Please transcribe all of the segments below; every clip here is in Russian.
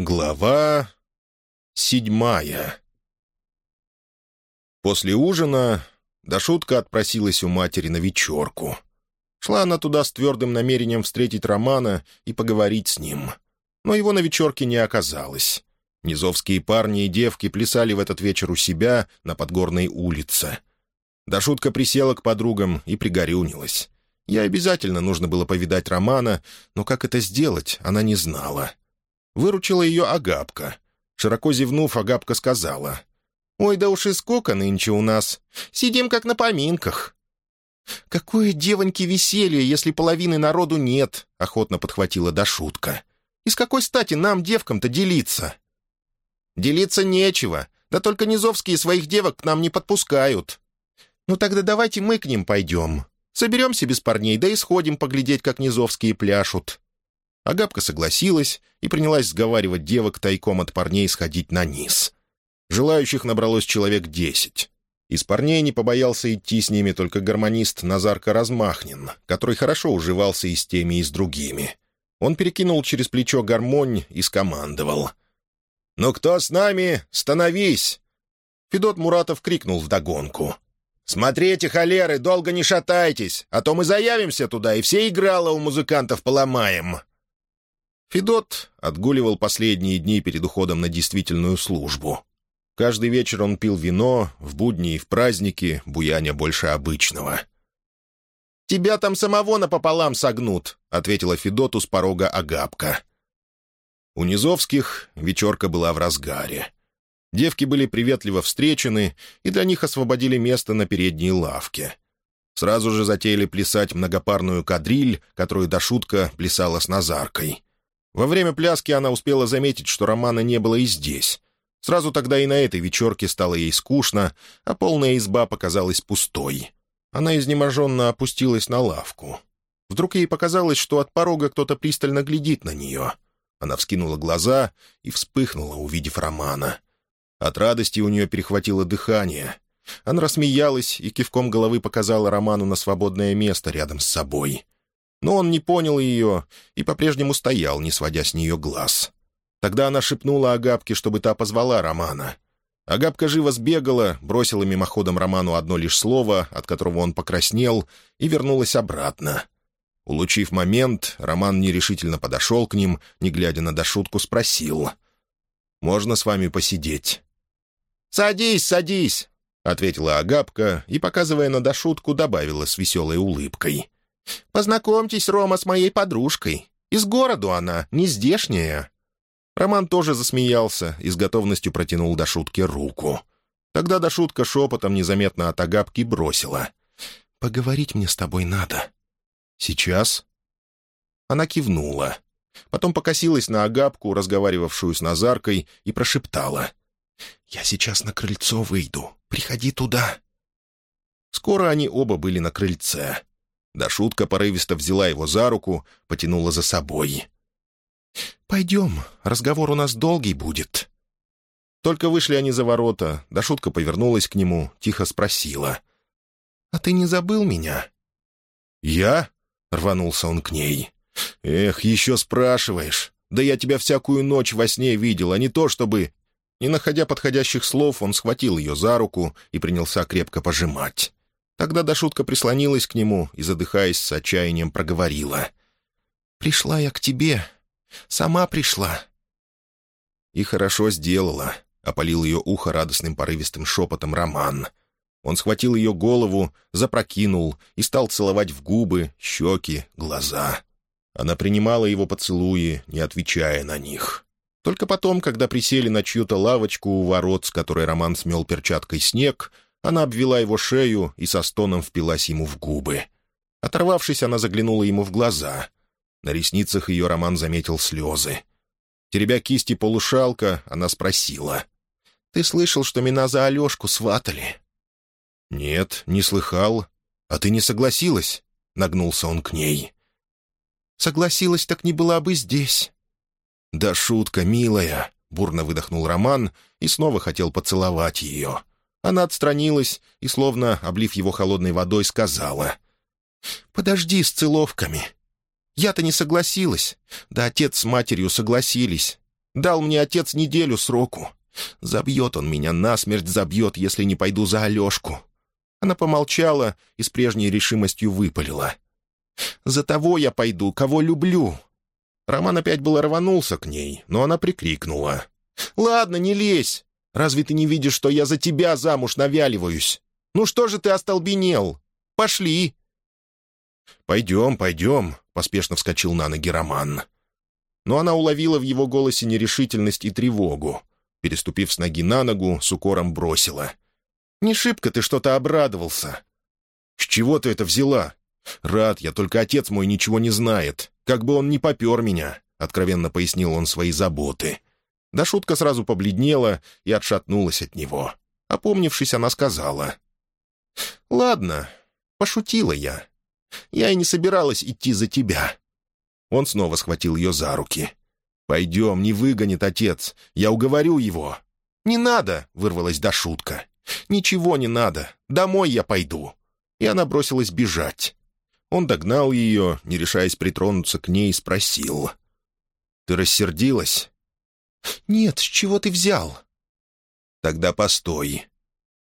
Глава седьмая После ужина Дашутка отпросилась у матери на вечерку. Шла она туда с твердым намерением встретить Романа и поговорить с ним. Но его на вечерке не оказалось. Низовские парни и девки плясали в этот вечер у себя на Подгорной улице. Дашутка присела к подругам и пригорюнилась. Ей обязательно нужно было повидать Романа, но как это сделать, она не знала. Выручила ее Агапка. Широко зевнув, Агапка сказала. «Ой, да уж и сколько нынче у нас. Сидим как на поминках». «Какое девоньки веселье, если половины народу нет», — охотно подхватила Дашутка. «И с какой стати нам, девкам-то, делиться?» «Делиться нечего, да только низовские своих девок к нам не подпускают». «Ну тогда давайте мы к ним пойдем. Соберемся без парней, да и сходим поглядеть, как низовские пляшут». Агапка согласилась и принялась сговаривать девок тайком от парней сходить на низ. Желающих набралось человек десять. Из парней не побоялся идти с ними только гармонист Назарка Размахнин, который хорошо уживался и с теми, и с другими. Он перекинул через плечо гармонь и скомандовал. «Ну кто с нами? Становись!» Федот Муратов крикнул вдогонку. «Смотрите, холеры, долго не шатайтесь, а то мы заявимся туда и все играла у музыкантов поломаем!» Федот отгуливал последние дни перед уходом на действительную службу. Каждый вечер он пил вино, в будни и в праздники, буяня больше обычного. «Тебя там самого напополам согнут», — ответила Федоту с порога Агапка. У Низовских вечерка была в разгаре. Девки были приветливо встречены, и для них освободили место на передней лавке. Сразу же затеяли плясать многопарную кадриль, которую до шутка плясала с Назаркой. Во время пляски она успела заметить, что Романа не было и здесь. Сразу тогда и на этой вечерке стало ей скучно, а полная изба показалась пустой. Она изнеможенно опустилась на лавку. Вдруг ей показалось, что от порога кто-то пристально глядит на нее. Она вскинула глаза и вспыхнула, увидев Романа. От радости у нее перехватило дыхание. Она рассмеялась и кивком головы показала Роману на свободное место рядом с собой — но он не понял ее и по-прежнему стоял, не сводя с нее глаз. Тогда она шепнула Агапке, чтобы та позвала Романа. Агапка живо сбегала, бросила мимоходом Роману одно лишь слово, от которого он покраснел, и вернулась обратно. Улучив момент, Роман нерешительно подошел к ним, не глядя на Дашутку, спросил. «Можно с вами посидеть?» «Садись, садись!» — ответила Агапка и, показывая на Дашутку, добавила с веселой улыбкой. «Познакомьтесь, Рома, с моей подружкой. Из города она, не здешняя». Роман тоже засмеялся и с готовностью протянул до шутки руку. Тогда до шутка шепотом незаметно от Агапки бросила. «Поговорить мне с тобой надо». «Сейчас?» Она кивнула. Потом покосилась на Агапку, разговаривавшую с Назаркой, и прошептала. «Я сейчас на крыльцо выйду. Приходи туда». Скоро они оба были на крыльце. Да шутка порывисто взяла его за руку, потянула за собой. «Пойдем, разговор у нас долгий будет». Только вышли они за ворота, да шутка повернулась к нему, тихо спросила. «А ты не забыл меня?» «Я?» — рванулся он к ней. «Эх, еще спрашиваешь. Да я тебя всякую ночь во сне видел, а не то чтобы...» Не находя подходящих слов, он схватил ее за руку и принялся крепко пожимать. Тогда Дашутка прислонилась к нему и, задыхаясь с отчаянием, проговорила. «Пришла я к тебе. Сама пришла». И хорошо сделала, — опалил ее ухо радостным порывистым шепотом Роман. Он схватил ее голову, запрокинул и стал целовать в губы, щеки, глаза. Она принимала его поцелуи, не отвечая на них. Только потом, когда присели на чью-то лавочку у ворот, с которой Роман смел перчаткой снег, — она обвела его шею и со стоном впилась ему в губы. Оторвавшись, она заглянула ему в глаза. На ресницах ее Роман заметил слезы. Теребя кисти полушалка, она спросила. «Ты слышал, что меня за Алешку сватали?» «Нет, не слыхал. А ты не согласилась?» — нагнулся он к ней. «Согласилась, так не была бы здесь». «Да шутка, милая!» — бурно выдохнул Роман и снова хотел поцеловать ее. Она отстранилась и, словно облив его холодной водой, сказала. «Подожди с целовками. Я-то не согласилась. Да отец с матерью согласились. Дал мне отец неделю сроку. Забьет он меня насмерть, забьет, если не пойду за Алешку». Она помолчала и с прежней решимостью выпалила. «За того я пойду, кого люблю». Роман опять было рванулся к ней, но она прикрикнула. «Ладно, не лезь. Разве ты не видишь, что я за тебя замуж навяливаюсь? Ну что же ты остолбенел? Пошли!» «Пойдем, пойдем», — поспешно вскочил на ноги Роман. Но она уловила в его голосе нерешительность и тревогу. Переступив с ноги на ногу, с укором бросила. «Не шибко ты что-то обрадовался». «С чего ты это взяла? Рад я, только отец мой ничего не знает. Как бы он ни попер меня», — откровенно пояснил он свои заботы. Да шутка сразу побледнела и отшатнулась от него. Опомнившись, она сказала. «Ладно, пошутила я. Я и не собиралась идти за тебя». Он снова схватил ее за руки. «Пойдем, не выгонит отец. Я уговорю его». «Не надо!» — вырвалась до шутка. «Ничего не надо. Домой я пойду». И она бросилась бежать. Он догнал ее, не решаясь притронуться к ней, спросил. «Ты рассердилась?» «Нет, с чего ты взял?» «Тогда постой».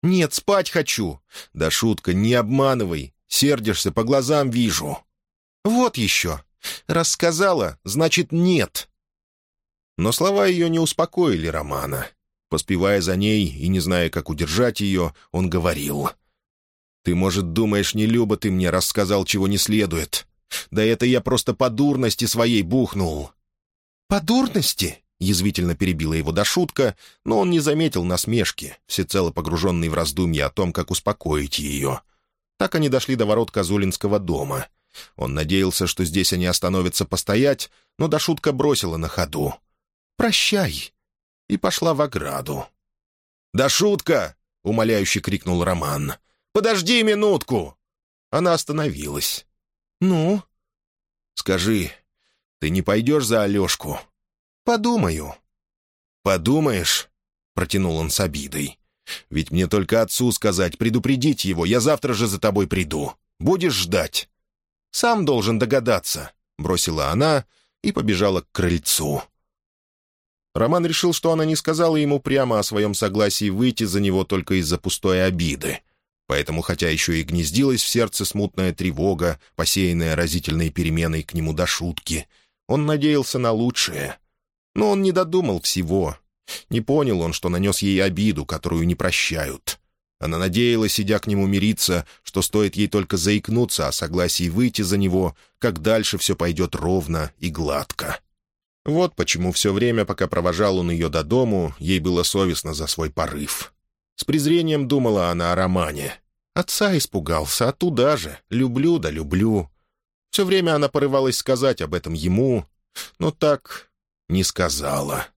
«Нет, спать хочу». «Да шутка, не обманывай. Сердишься, по глазам вижу». «Вот еще. Рассказала, значит, нет». Но слова ее не успокоили Романа. Поспевая за ней и не зная, как удержать ее, он говорил. «Ты, может, думаешь, не Люба ты мне рассказал, чего не следует? Да это я просто по дурности своей бухнул». «По дурности?» — язвительно перебила его до шутка, но он не заметил насмешки, всецело погруженный в раздумья о том, как успокоить ее. Так они дошли до ворот Козулинского дома. Он надеялся, что здесь они остановятся постоять, но до шутка бросила на ходу. «Прощай!» и пошла в ограду. «Да шутка!» — умоляюще крикнул Роман. «Подожди минутку!» Она остановилась. «Ну?» «Скажи, ты не пойдешь за Алешку?» «Подумаю». «Подумаешь?» — протянул он с обидой. «Ведь мне только отцу сказать, предупредить его, я завтра же за тобой приду. Будешь ждать?» «Сам должен догадаться», — бросила она и побежала к крыльцу. Роман решил, что она не сказала ему прямо о своем согласии выйти за него только из-за пустой обиды. Поэтому, хотя еще и гнездилась в сердце смутная тревога, посеянная разительной переменой к нему до шутки, он надеялся на лучшее — но он не додумал всего. Не понял он, что нанес ей обиду, которую не прощают. Она надеялась, идя к нему мириться, что стоит ей только заикнуться о согласии выйти за него, как дальше все пойдет ровно и гладко. Вот почему все время, пока провожал он ее до дому, ей было совестно за свой порыв. С презрением думала она о романе. Отца испугался, а туда же. Люблю да люблю. Все время она порывалась сказать об этом ему, но так не сказала.